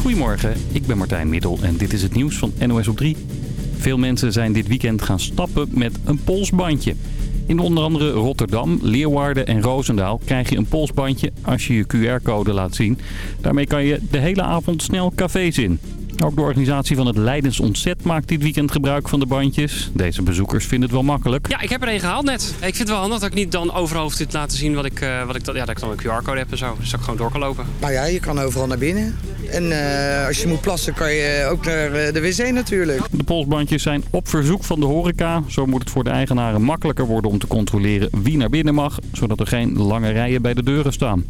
Goedemorgen, ik ben Martijn Middel en dit is het nieuws van NOS op 3. Veel mensen zijn dit weekend gaan stappen met een polsbandje. In onder andere Rotterdam, Leeuwarden en Roosendaal krijg je een polsbandje als je je QR-code laat zien. Daarmee kan je de hele avond snel cafés in. Ook de organisatie van het Leidens Ontzet maakt dit weekend gebruik van de bandjes. Deze bezoekers vinden het wel makkelijk. Ja, ik heb er een gehaald net. Ik vind het wel handig dat ik niet dan overhoofd dit laten zien wat ik, uh, wat ik, ja, dat ik dan een QR-code heb en zo. Dus dat ik gewoon door kan lopen. Nou ja, je kan overal naar binnen. En uh, als je moet plassen kan je ook naar eh, de wc natuurlijk. De polsbandjes zijn op verzoek van de horeca. Zo moet het voor de eigenaren makkelijker worden om te controleren wie naar binnen mag. Zodat er geen lange rijen bij de deuren staan.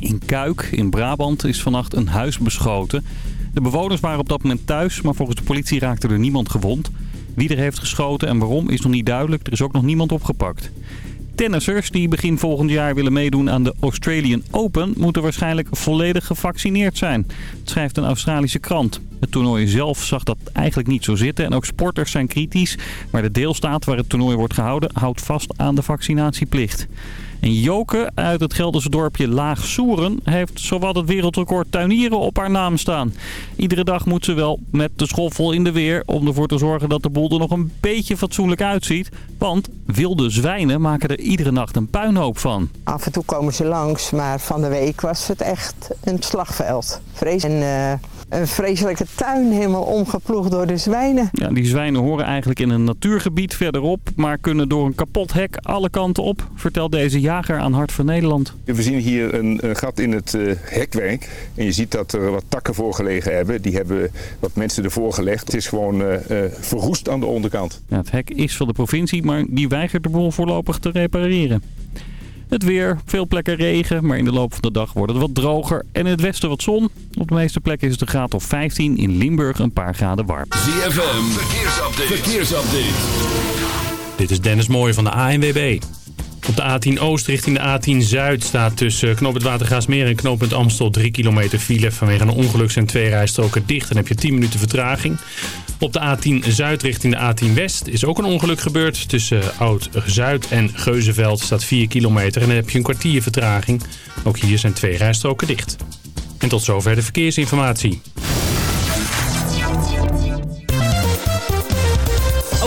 In Kuik, in Brabant, is vannacht een huis beschoten. De bewoners waren op dat moment thuis, maar volgens de politie raakte er niemand gewond. Wie er heeft geschoten en waarom is nog niet duidelijk. Er is ook nog niemand opgepakt. Tennissers die begin volgend jaar willen meedoen aan de Australian Open... moeten waarschijnlijk volledig gevaccineerd zijn. Het schrijft een Australische krant. Het toernooi zelf zag dat eigenlijk niet zo zitten en ook sporters zijn kritisch. Maar de deelstaat waar het toernooi wordt gehouden houdt vast aan de vaccinatieplicht. En Joke uit het Gelderse dorpje Laag Soeren heeft zowat het wereldrecord tuinieren op haar naam staan. Iedere dag moet ze wel met de schoffel in de weer om ervoor te zorgen dat de boel er nog een beetje fatsoenlijk uitziet. Want wilde zwijnen maken er iedere nacht een puinhoop van. Af en toe komen ze langs, maar van de week was het echt een slagveld. Vrees en uh, een vreselijke tuin helemaal omgeploegd door de zwijnen. Ja, die zwijnen horen eigenlijk in een natuurgebied verderop, maar kunnen door een kapot hek alle kanten op, vertelt deze jager aan Hart van Nederland. We zien hier een, een gat in het uh, hekwerk en je ziet dat er wat takken voor gelegen hebben. Die hebben wat mensen ervoor gelegd. Het is gewoon uh, verroest aan de onderkant. Ja, het hek is van de provincie, maar die weigert de boel voorlopig te repareren. Het weer, veel plekken regen, maar in de loop van de dag wordt het wat droger. En in het westen wat zon. Op de meeste plekken is het een graad of 15. In Limburg een paar graden warm. ZFM, verkeersupdate. verkeersupdate. Dit is Dennis Mooij van de ANWB. Op de A10 Oost richting de A10 Zuid staat tussen knooppunt Watergaasmeer en knooppunt Amstel 3 kilometer file. Vanwege een ongeluk zijn twee rijstroken dicht en heb je 10 minuten vertraging. Op de A10 Zuid richting de A10 West is ook een ongeluk gebeurd. Tussen Oud-Zuid en Geuzenveld staat 4 kilometer en dan heb je een kwartier vertraging. Ook hier zijn twee rijstroken dicht. En tot zover de verkeersinformatie.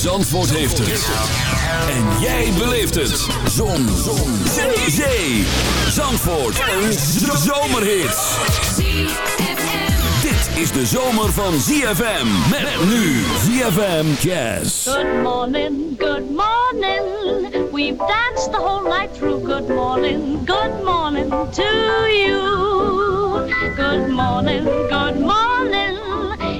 Zandvoort heeft het. En jij beleeft het. Zon. Zon. Zee. Zee. Zandvoort. Een zomerhit. Dit is de zomer van ZFM. Met nu ZFM Jazz. Good morning, good morning. We've danced the whole night through. Good morning, good morning to you. Good morning, good morning.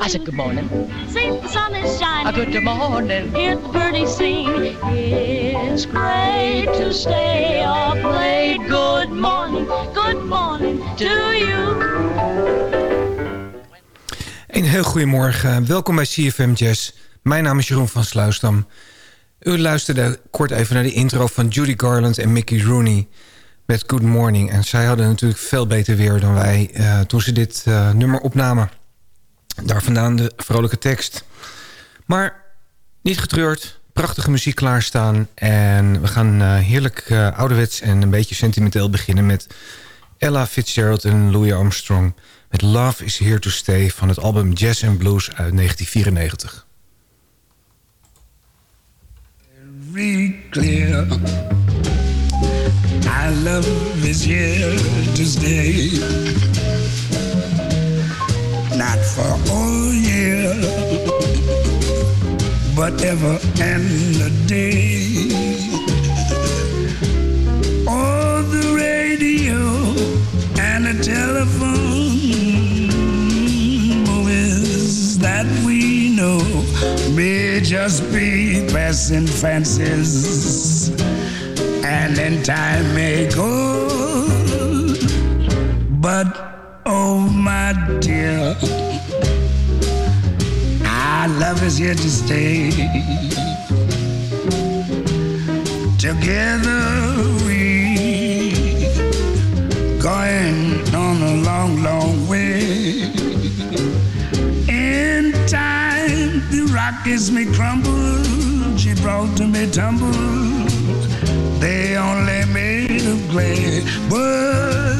I said good morning. See the sun is shining. A good morning. Hear the birdies sing. It's great to stay up late. Good morning. Good morning to you. Een heel goedemorgen. Welkom bij CFM Jazz. Mijn naam is Jeroen van Sluisdam. U luisterde kort even naar de intro van Judy Garland en Mickey Rooney met Good Morning. En zij hadden natuurlijk veel beter weer dan wij uh, toen ze dit uh, nummer opnamen. Daar vandaan de vrolijke tekst. Maar niet getreurd, prachtige muziek klaarstaan. En we gaan uh, heerlijk uh, ouderwets en een beetje sentimenteel beginnen... met Ella Fitzgerald en Louis Armstrong... met Love is Here to Stay van het album Jazz and Blues uit 1994. Very clear I love is here to stay Not for all year But ever and a day. Oh, the radio and the telephone Movies that we know May just be passing fancies And then time may go But, is here to stay. Together we going on a long, long way. In time, the Rockies may crumble, Gibraltar may tumble. They only made of clay, but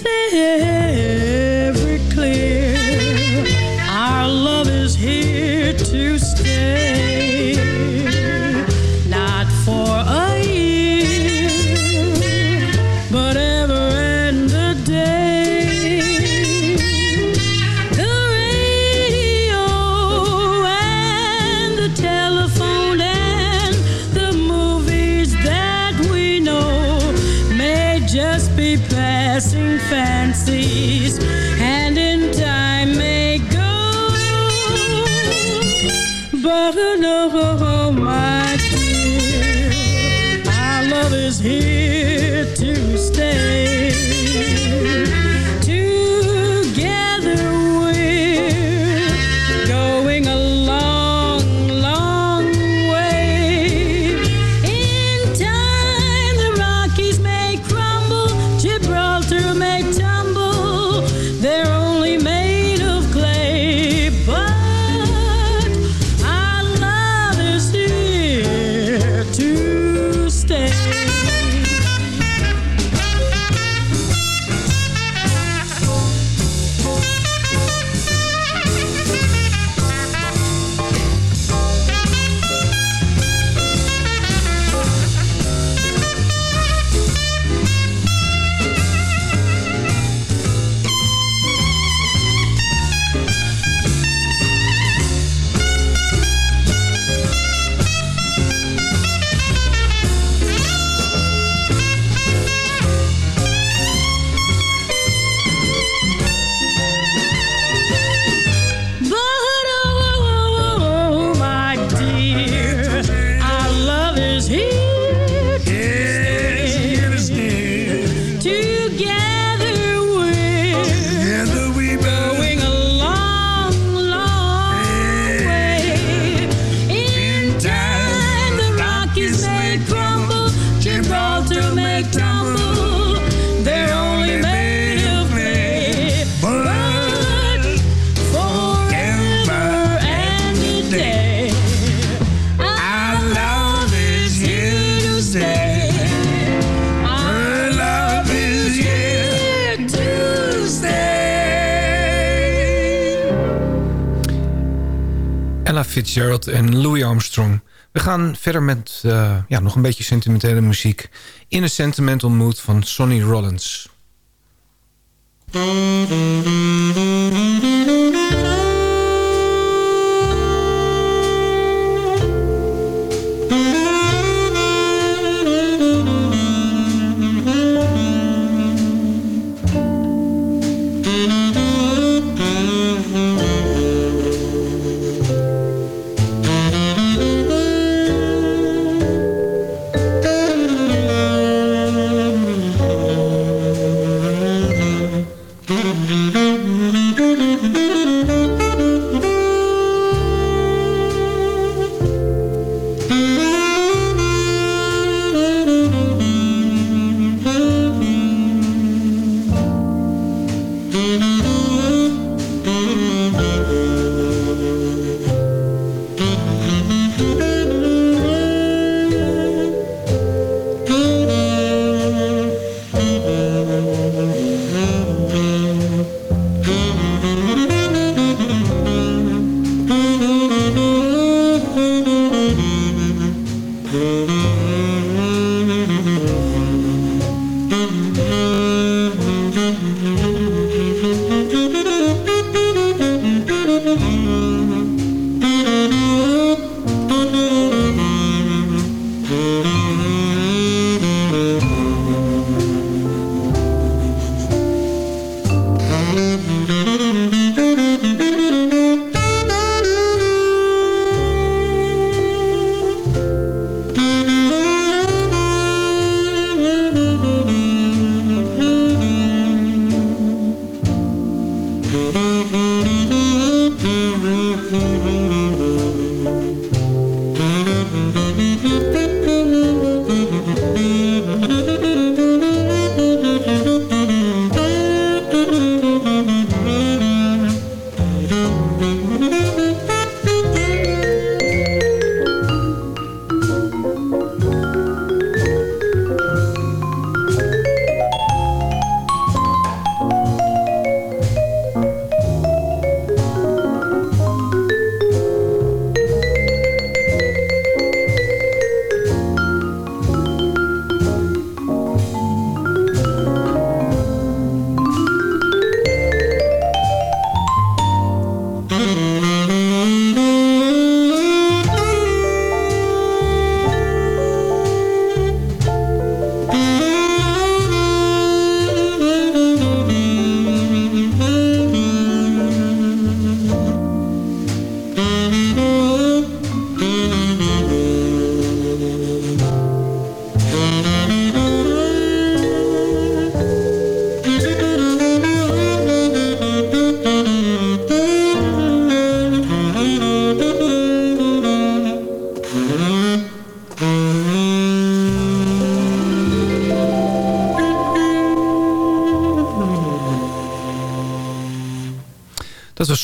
It's very clear our love is here to stay. Fitzgerald en Louis Armstrong. We gaan verder met uh, ja, nog een beetje sentimentele muziek. In a Sentimental Mood van Sonny Rollins.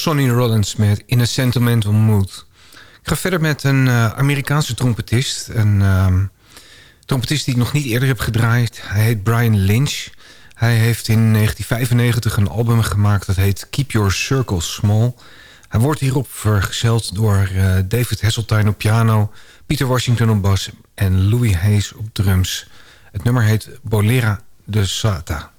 Sonny Rollins met In a Sentimental Mood. Ik ga verder met een uh, Amerikaanse trompetist. Een um, trompetist die ik nog niet eerder heb gedraaid. Hij heet Brian Lynch. Hij heeft in 1995 een album gemaakt dat heet Keep Your Circle Small. Hij wordt hierop vergezeld door uh, David Hasseltine op piano... Peter Washington op bas en Louis Hayes op drums. Het nummer heet Bolera de Sata.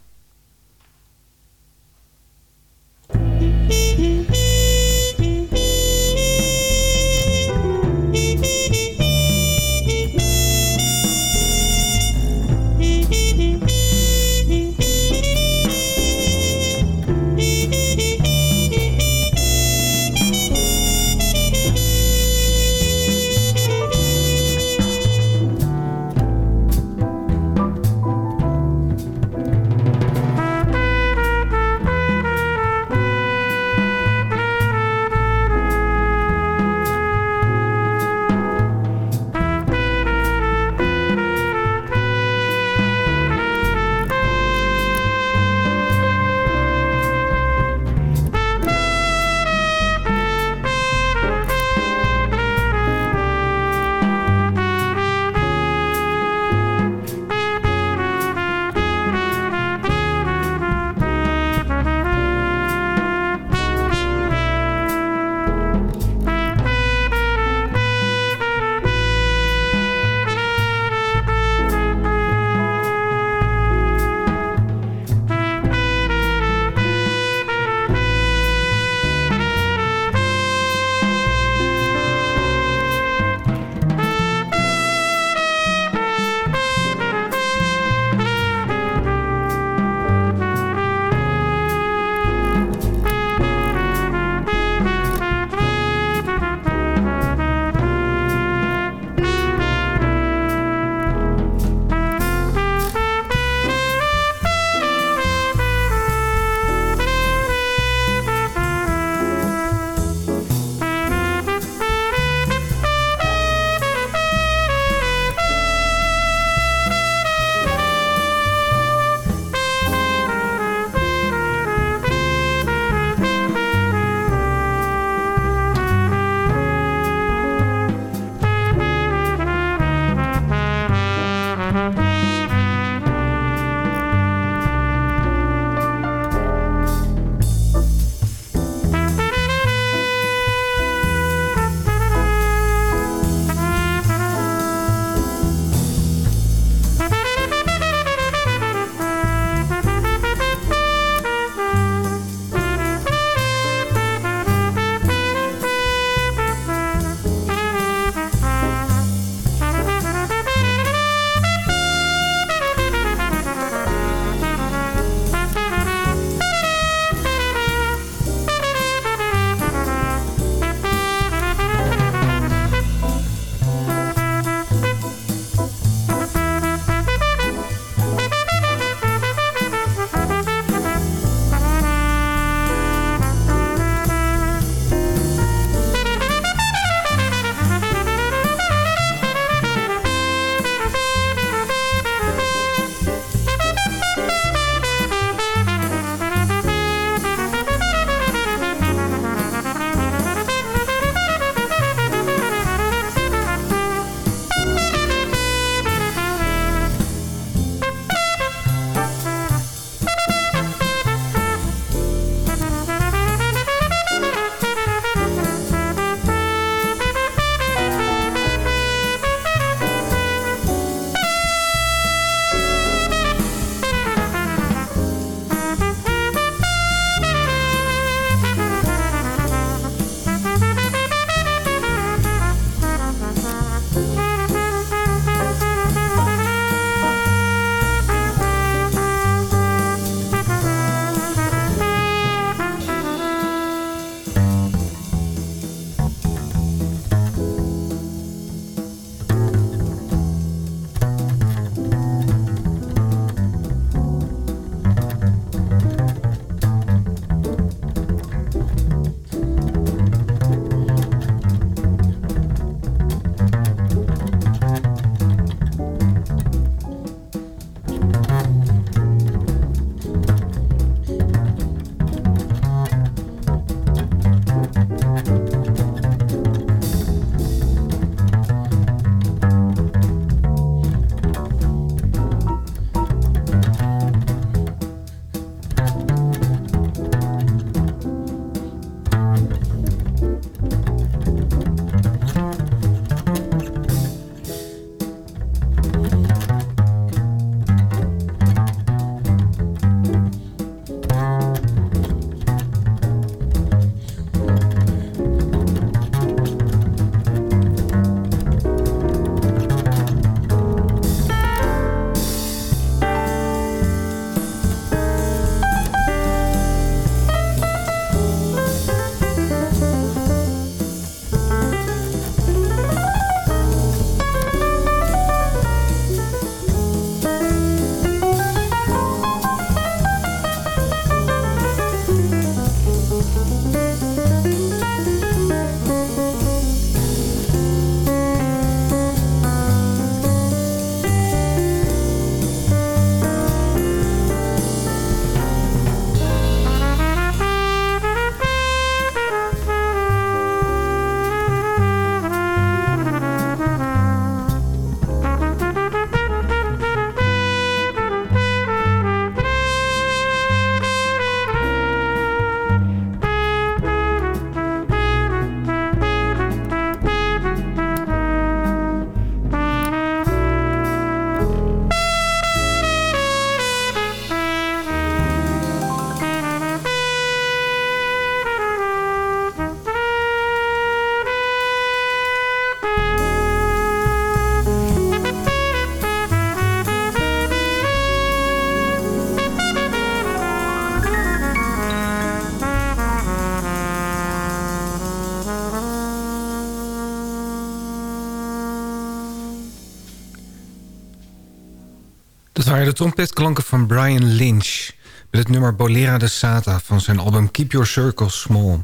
De trompetklanken van Brian Lynch... met het nummer Bolera de Sata van zijn album Keep Your Circle Small.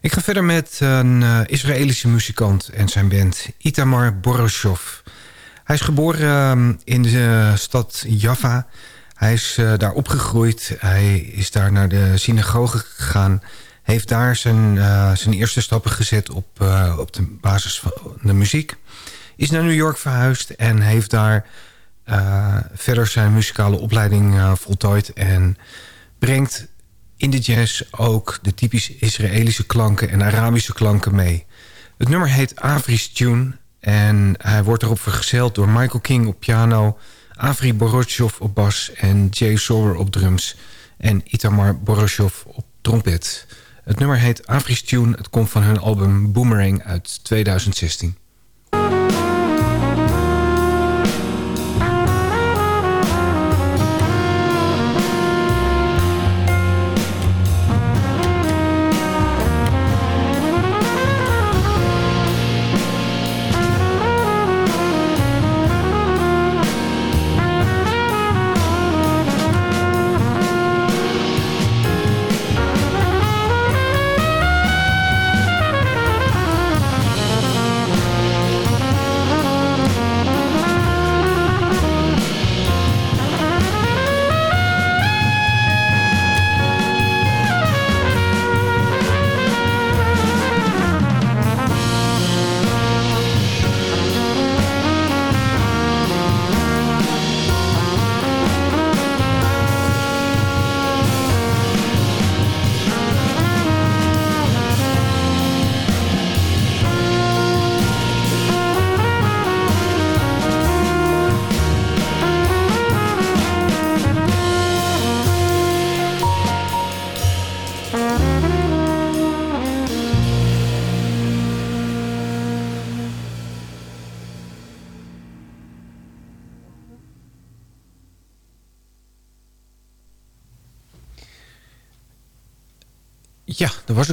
Ik ga verder met een uh, Israëlische muzikant en zijn band Itamar Boroshov. Hij is geboren uh, in de stad Java. Hij is uh, daar opgegroeid. Hij is daar naar de synagoge gegaan. Heeft daar zijn, zijn eerste stappen gezet op, op de basis van de muziek. Is naar New York verhuisd en heeft daar verder zijn muzikale opleiding uh, voltooid. En brengt in de jazz ook de typisch Israëlische klanken en Arabische klanken mee. Het nummer heet Avri's Tune. En hij wordt erop vergezeld door Michael King op piano... Avri Boroshov op bas en Jay Sower op drums... en Itamar Boroshov op trompet. Het nummer heet Avri's Tune. Het komt van hun album Boomerang uit 2016.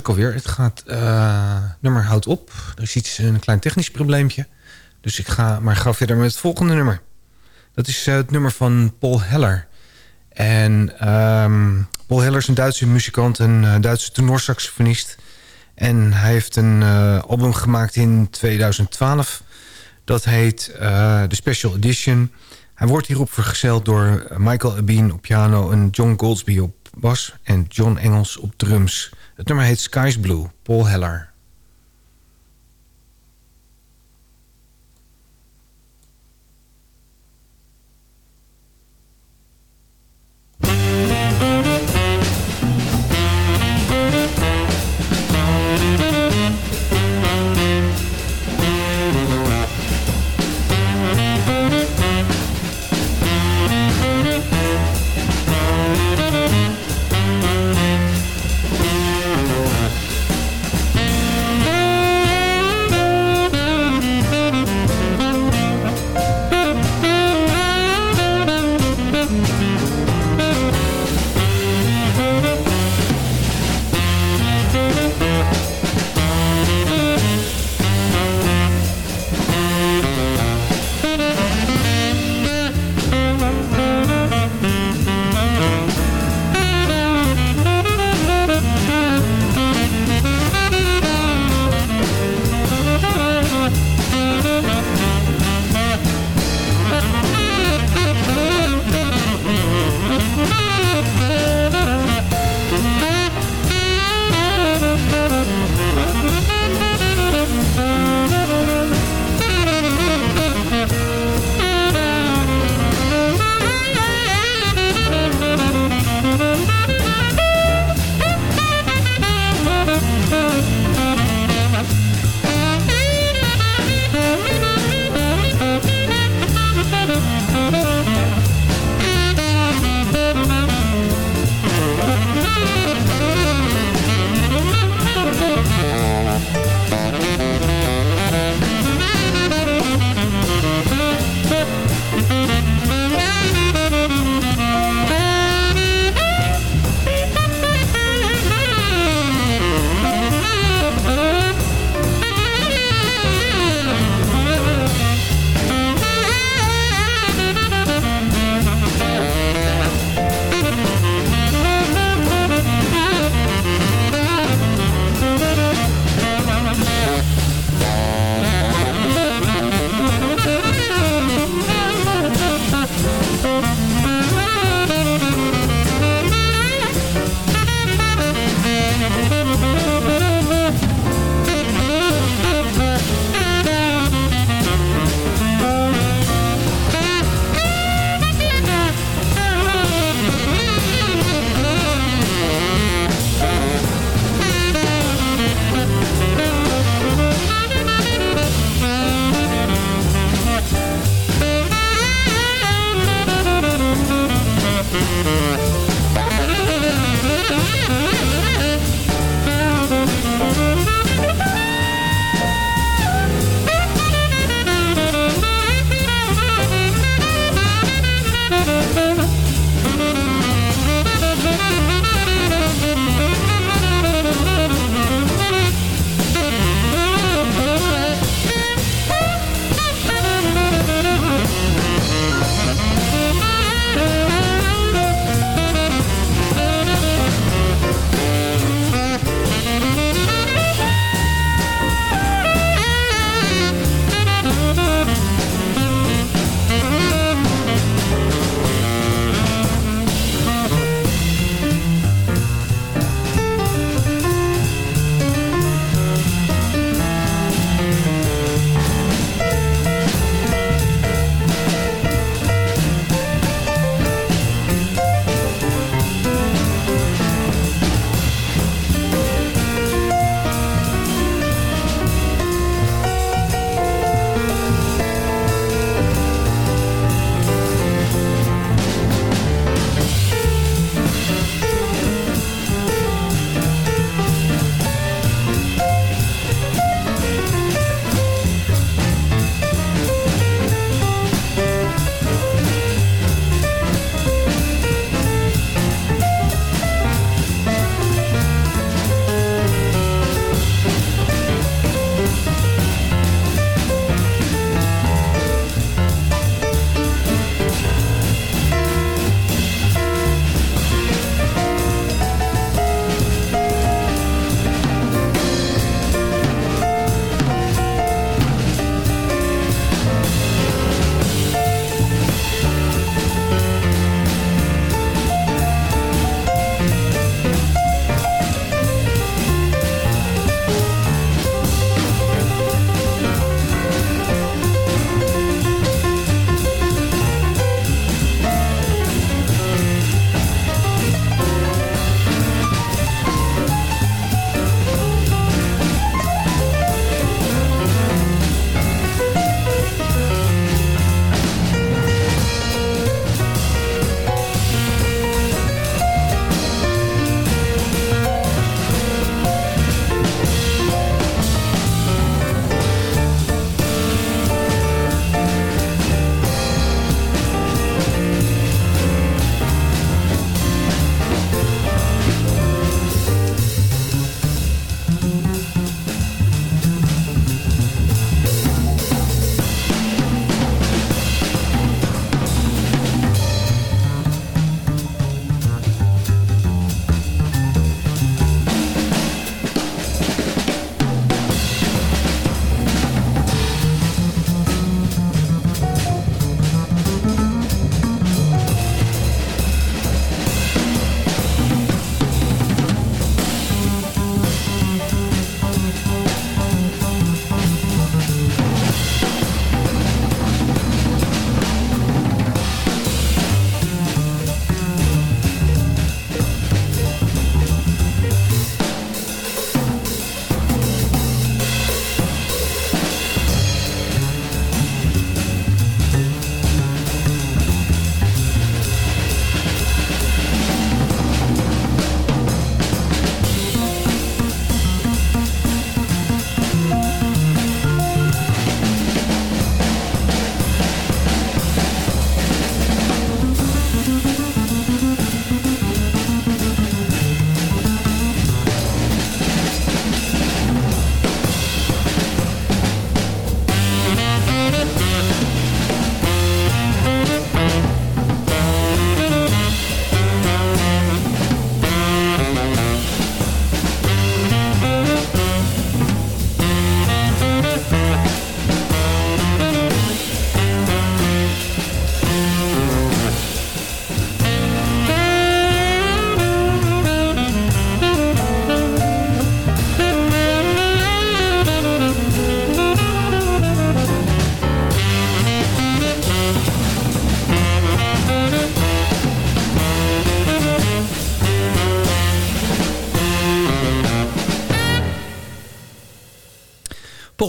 Alweer. Het gaat, uh, nummer houdt op. Er is iets, een klein technisch probleempje. Dus ik ga maar gauw verder met het volgende nummer. Dat is uh, het nummer van Paul Heller. En um, Paul Heller is een Duitse muzikant, een uh, Duitse tenorsaxofonist. En hij heeft een album gemaakt in 2012. Dat heet The Special Edition. Hij wordt hierop vergezeld door Michael Abin op piano... en John Goldsby op bas en John Engels op drums. Het nummer heet Skies Blue, Paul Heller.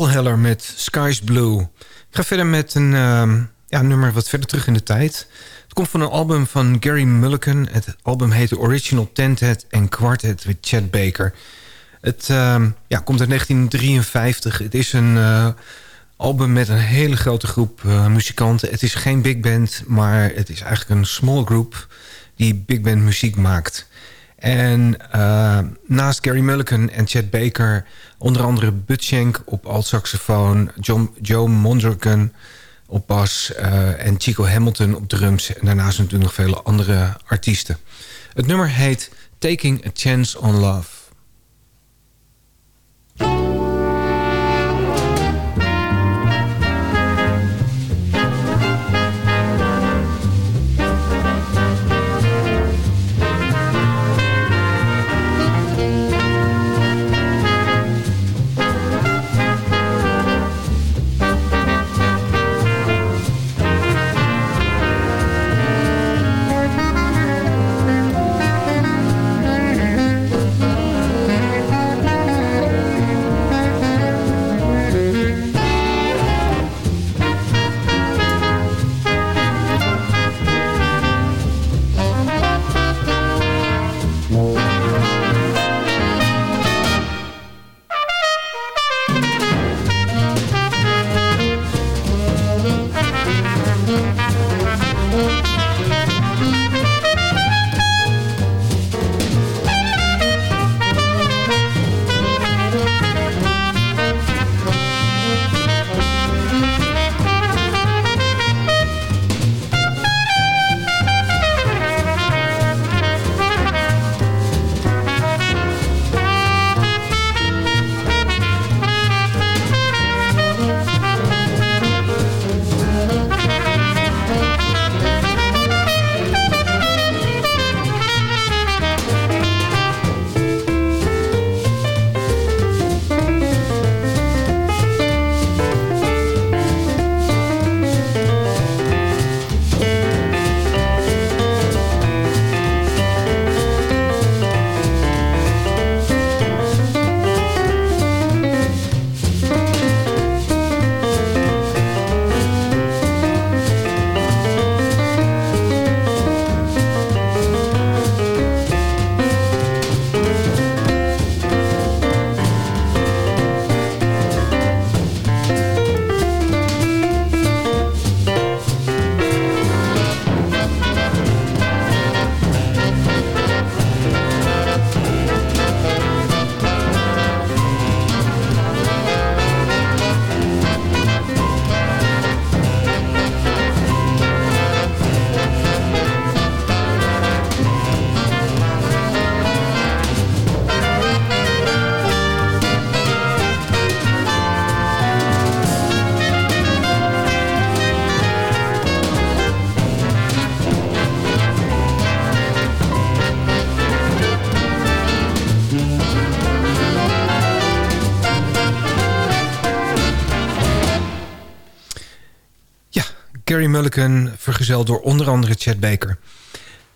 Heller met Sky's Blue. Ik ga verder met een ehm, ja, nummer wat verder terug in de tijd. Het komt van een album van Gary Mulligan. Het album heet Original Tentet and Quartet with Chet Baker. Het ehm, ja, komt uit 1953. Het is een eh, album met een hele grote groep eh, muzikanten. Het is geen big band, maar het is eigenlijk een small group... die big band muziek maakt... En uh, naast Gary Mulligan en Chet Baker... onder andere Butchenk op alt-saxofoon... Joe Mondragon op bas uh, en Chico Hamilton op drums... en daarnaast natuurlijk nog vele andere artiesten. Het nummer heet Taking a Chance on Love. Mulligan, vergezeld door onder andere Chad Baker.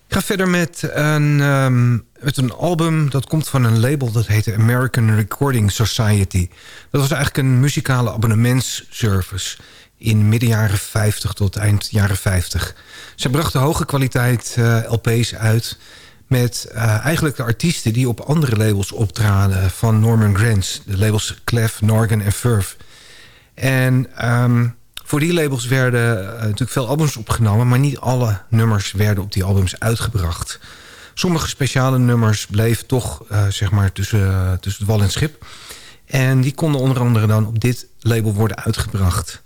Ik ga verder met een, um, met een album dat komt van een label... dat heet American Recording Society. Dat was eigenlijk een muzikale abonnementsservice... in midden jaren 50 tot eind jaren 50. Ze brachten hoge kwaliteit uh, LP's uit... met uh, eigenlijk de artiesten die op andere labels optraden... van Norman Granz, de labels Clef, Norgan en Verve. En... Um, voor die labels werden uh, natuurlijk veel albums opgenomen... maar niet alle nummers werden op die albums uitgebracht. Sommige speciale nummers bleven toch uh, zeg maar tussen, tussen het wal en schip. En die konden onder andere dan op dit label worden uitgebracht.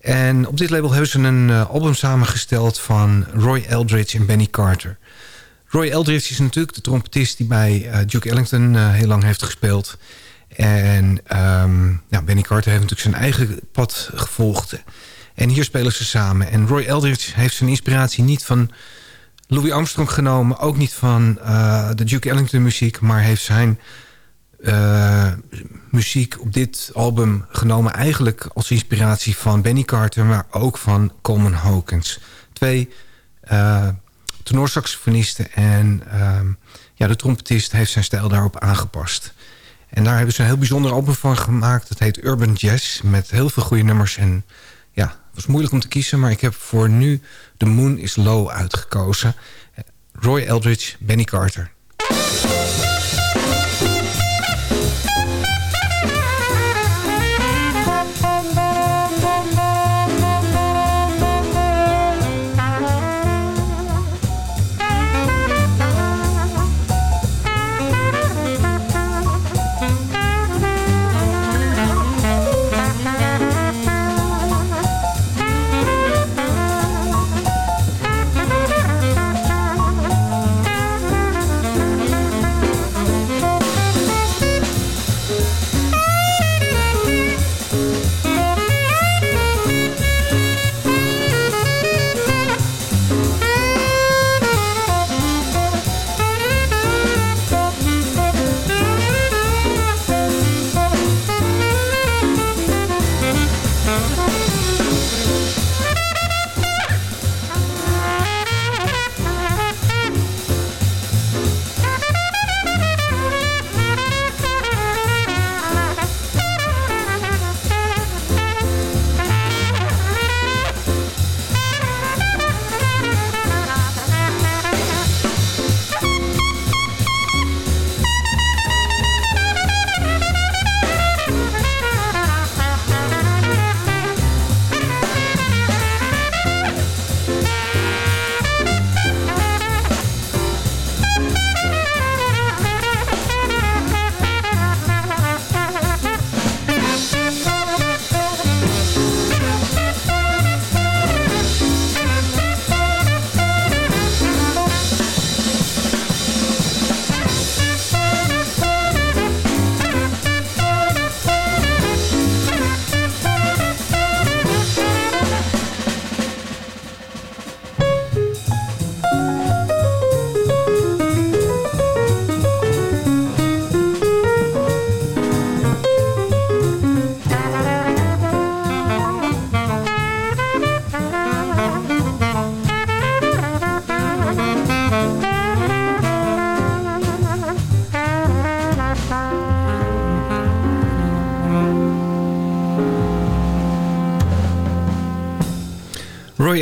En op dit label hebben ze een album samengesteld van Roy Eldridge en Benny Carter. Roy Eldridge is natuurlijk de trompetist die bij Duke Ellington heel lang heeft gespeeld... En um, ja, Benny Carter heeft natuurlijk zijn eigen pad gevolgd. En hier spelen ze samen. En Roy Eldridge heeft zijn inspiratie niet van Louis Armstrong genomen. Ook niet van uh, de Duke Ellington muziek. Maar heeft zijn uh, muziek op dit album genomen. Eigenlijk als inspiratie van Benny Carter. Maar ook van Coleman Hawkins. Twee uh, tenorsaxofonisten. En uh, ja, de trompetist heeft zijn stijl daarop aangepast. En daar hebben ze een heel bijzonder album van gemaakt. Dat heet Urban Jazz, met heel veel goede nummers. En ja, het was moeilijk om te kiezen... maar ik heb voor nu The Moon is Low uitgekozen. Roy Eldridge, Benny Carter.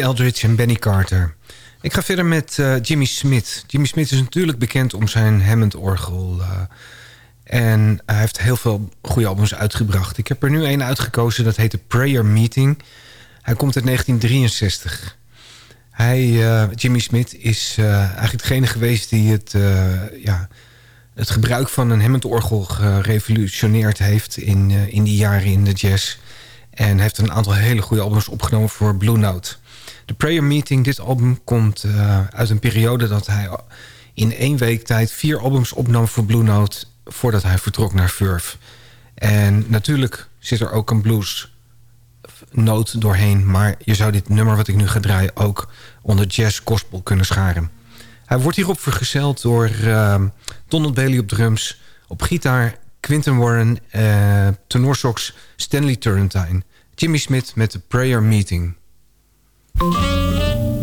Eldridge en Benny Carter. Ik ga verder met uh, Jimmy Smith. Jimmy Smith is natuurlijk bekend om zijn Hammond-orgel. Uh, en hij heeft heel veel goede albums uitgebracht. Ik heb er nu een uitgekozen, dat heet The Prayer Meeting. Hij komt uit 1963. Hij, uh, Jimmy Smith is eigenlijk degene geweest die het, ja, het gebruik van een Hammond-orgel gerevolutioneerd heeft... In, in die jaren in de jazz. En heeft een aantal hele goede albums opgenomen voor Blue Note. The Prayer Meeting, dit album komt uh, uit een periode dat hij in één week tijd vier albums opnam voor Blue Note voordat hij vertrok naar Verve. En natuurlijk zit er ook een blues noot doorheen, maar je zou dit nummer wat ik nu ga draaien ook onder jazz gospel kunnen scharen. Hij wordt hierop vergezeld door uh, Donald Bailey op drums, op gitaar Quinton Warren, uh, tenorsax Stanley Turrentine, Jimmy Smith met The Prayer Meeting. Thank you.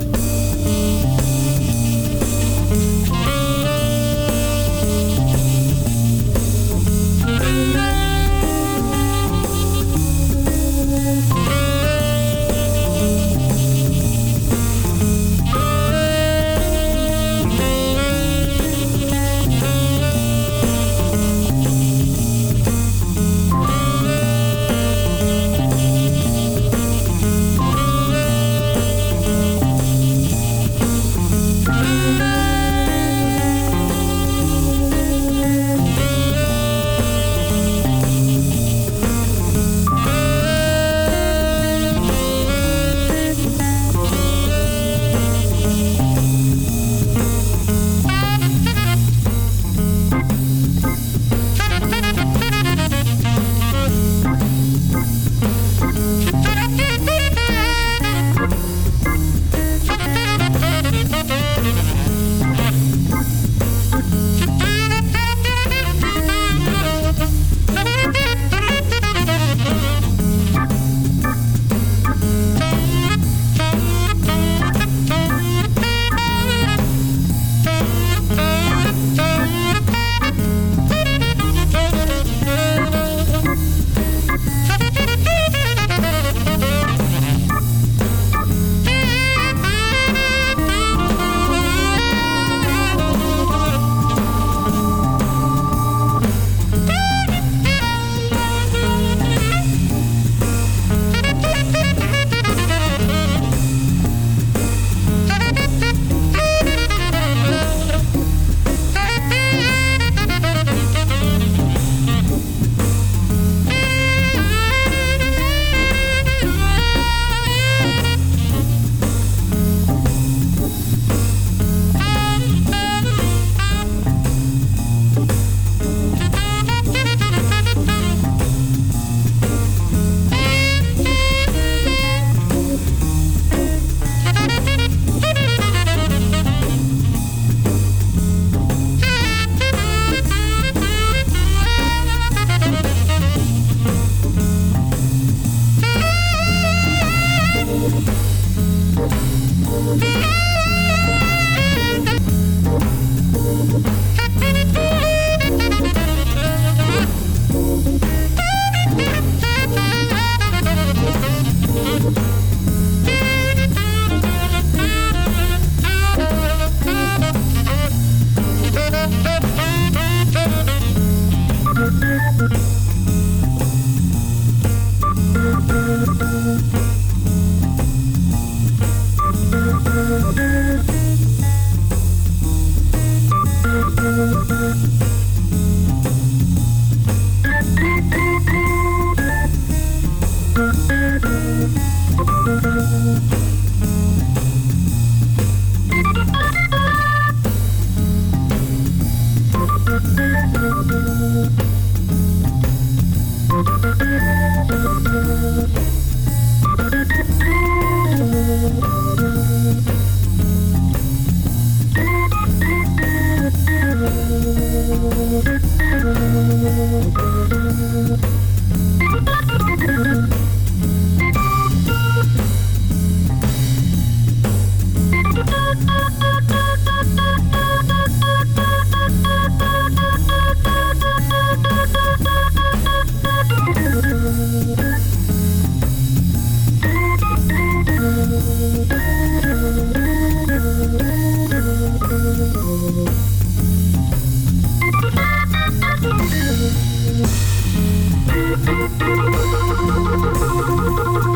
ピピピ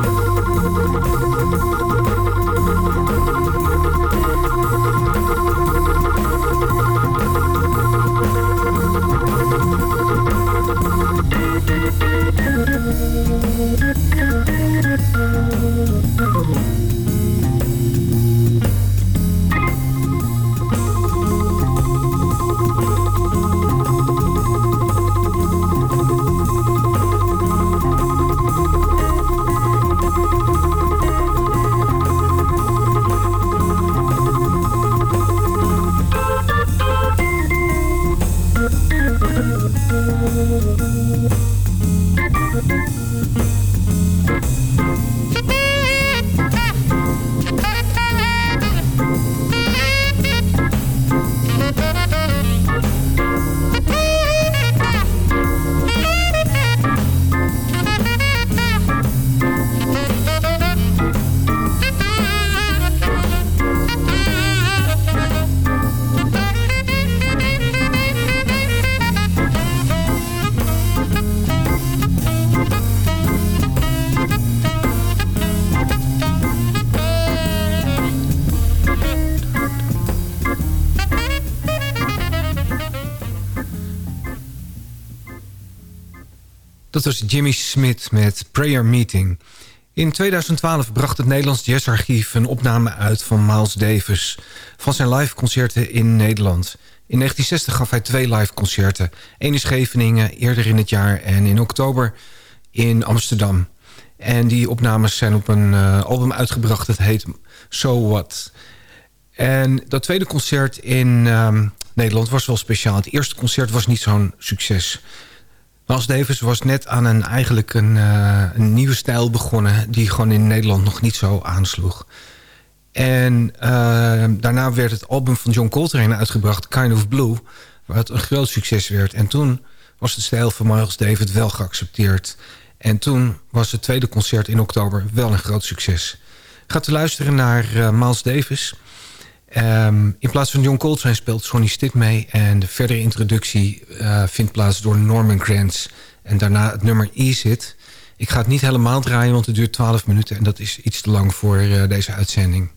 ピ! Was Jimmy Smith met Prayer Meeting. In 2012 bracht het Nederlands Jazzarchief een opname uit van Miles Davis... van zijn live concerten in Nederland. In 1960 gaf hij twee live concerten. Eén in Scheveningen, eerder in het jaar en in oktober in Amsterdam. En die opnames zijn op een uh, album uitgebracht. Het heet So What. En dat tweede concert in uh, Nederland was wel speciaal. Het eerste concert was niet zo'n succes... Miles Davis was net aan een, eigenlijk een, uh, een, nieuwe stijl begonnen... die gewoon in Nederland nog niet zo aansloeg. En uh, daarna werd het album van John Coltrane uitgebracht, Kind of Blue... wat een groot succes werd. En toen was de stijl van Miles Davis wel geaccepteerd. En toen was het tweede concert in oktober wel een groot succes. Gaat u luisteren naar uh, Miles Davis... Um, in plaats van John Coltrane speelt Sonny Stitt mee... en de verdere introductie uh, vindt plaats door Norman Granz... en daarna het nummer Ease It. Ik ga het niet helemaal draaien, want het duurt 12 minuten... en dat is iets te lang voor uh, deze uitzending.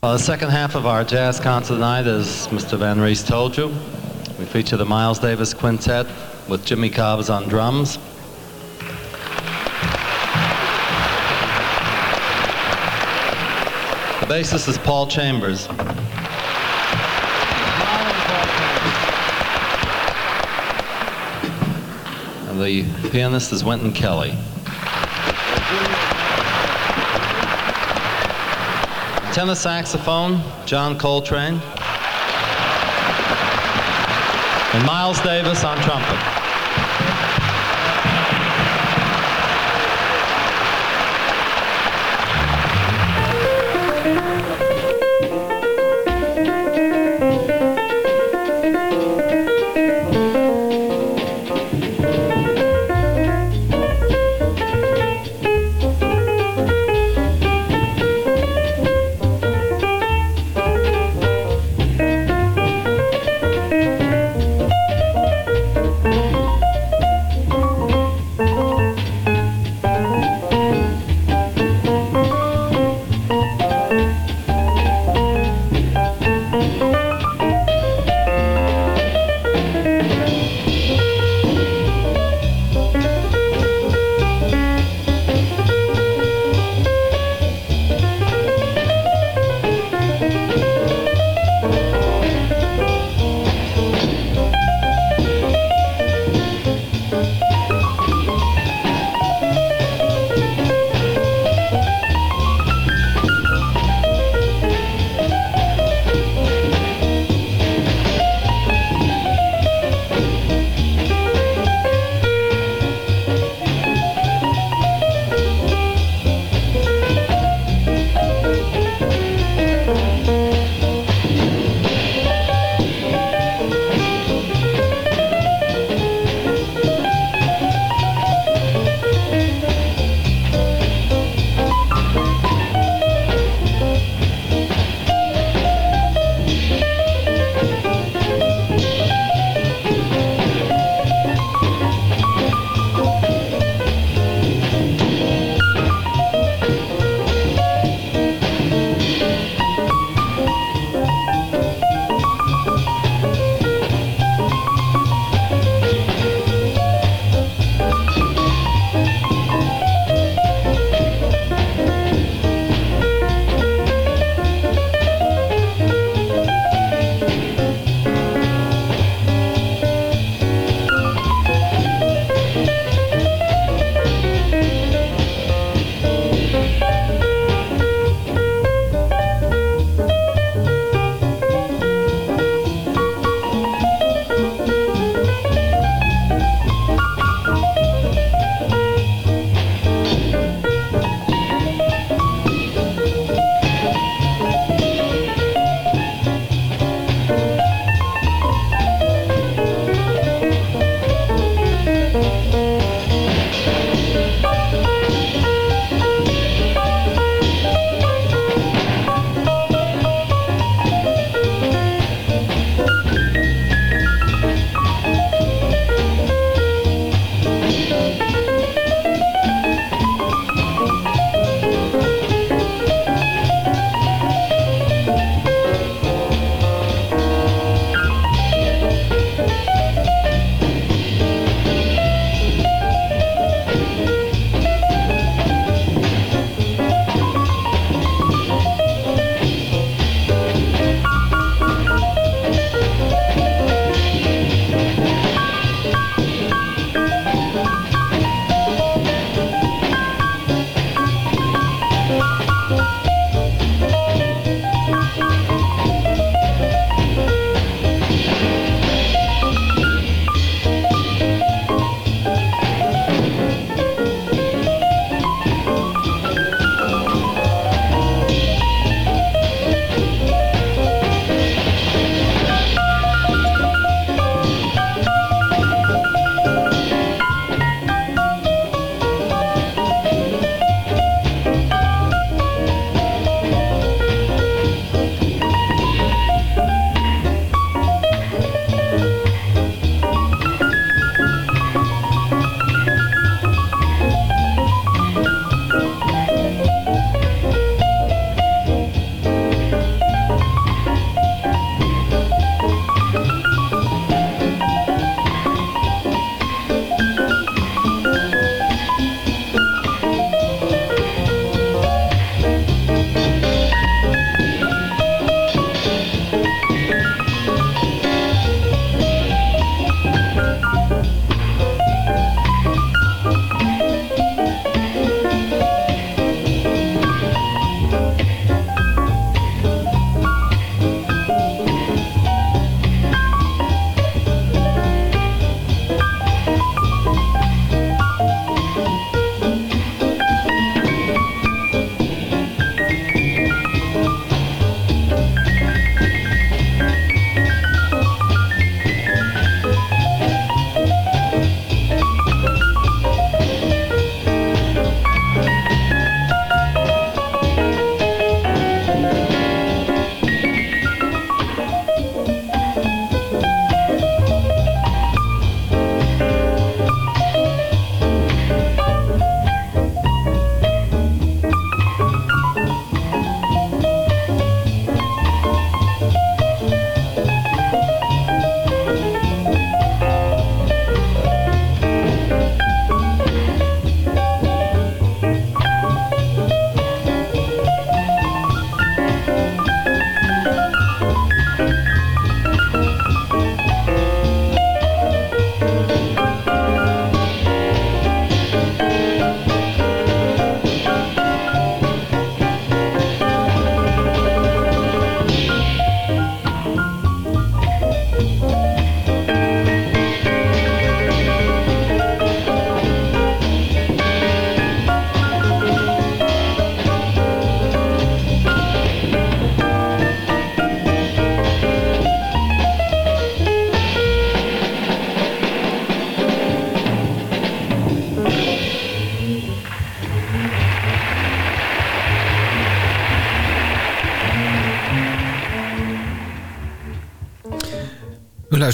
Well, the second half of our jazz concert tonight, as Mr. Van Rees told you... we feature the Miles Davis Quintet with Jimmy Cobbs on drums... bassist is Paul Chambers. And the pianist is Wynton Kelly. Tenor saxophone, John Coltrane. And Miles Davis on trumpet.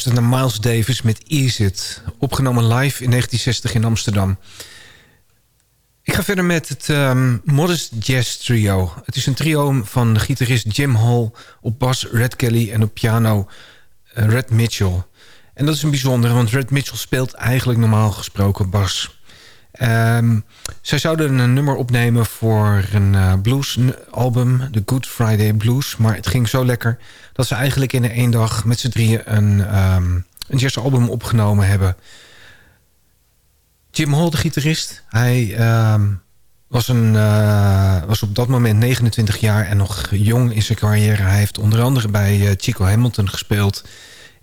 U luistert naar Miles Davis met Ease It. Opgenomen live in 1960 in Amsterdam. Ik ga verder met het um, Modest Jazz Trio. Het is een trio van gitarist Jim Hall... op bas Red Kelly en op piano uh, Red Mitchell. En dat is een bijzondere, want Red Mitchell speelt eigenlijk normaal gesproken bas. Um, zij zouden een nummer opnemen voor een uh, bluesalbum, de Good Friday Blues. Maar het ging zo lekker dat ze eigenlijk in één dag met z'n drieën een, um, een jazzalbum opgenomen hebben. Jim Hall, de gitarist, hij um, was, een, uh, was op dat moment 29 jaar en nog jong in zijn carrière. Hij heeft onder andere bij uh, Chico Hamilton gespeeld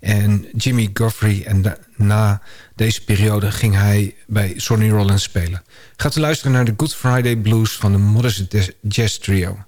en Jimmy Guthrie. En na deze periode ging hij bij Sonny Rollins spelen. Gaat u luisteren naar de Good Friday Blues van de Modest Jazz Trio.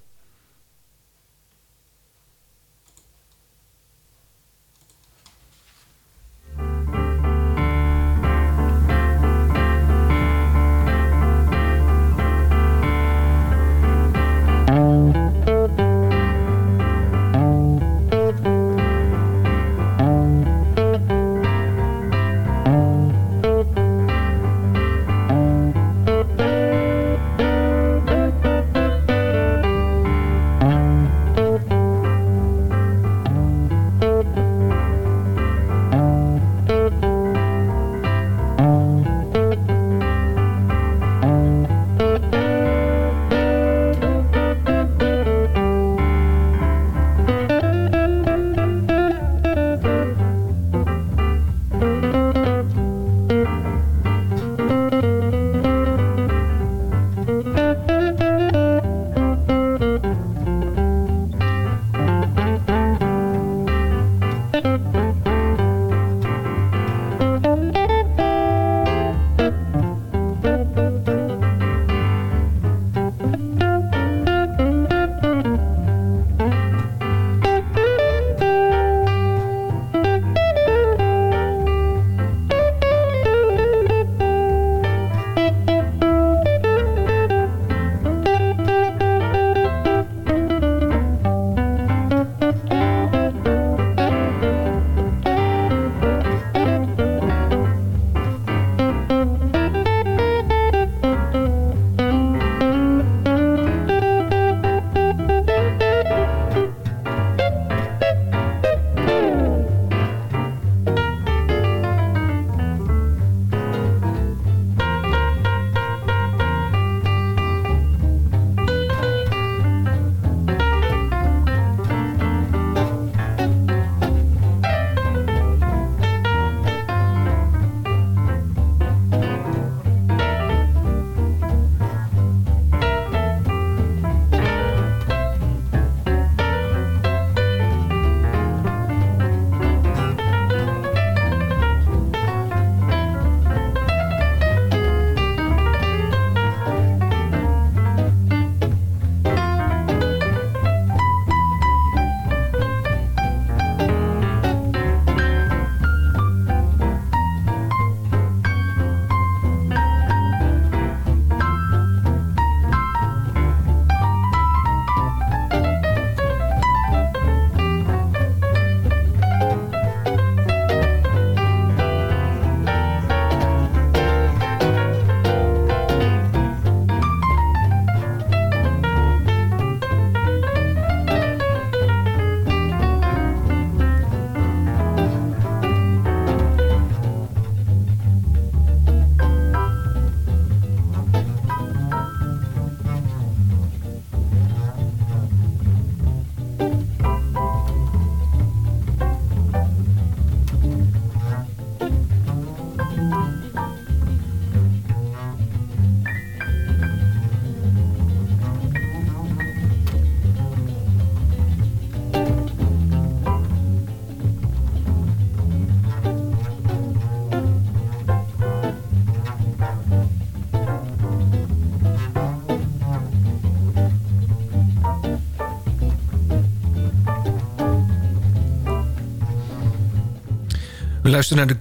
Luistert naar de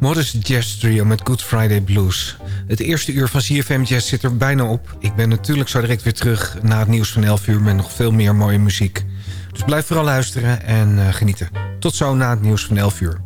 Modest Jazz Trio met Good Friday Blues. Het eerste uur van CFM Jazz zit er bijna op. Ik ben natuurlijk zo direct weer terug na het nieuws van 11 uur... met nog veel meer mooie muziek. Dus blijf vooral luisteren en uh, genieten. Tot zo na het nieuws van 11 uur.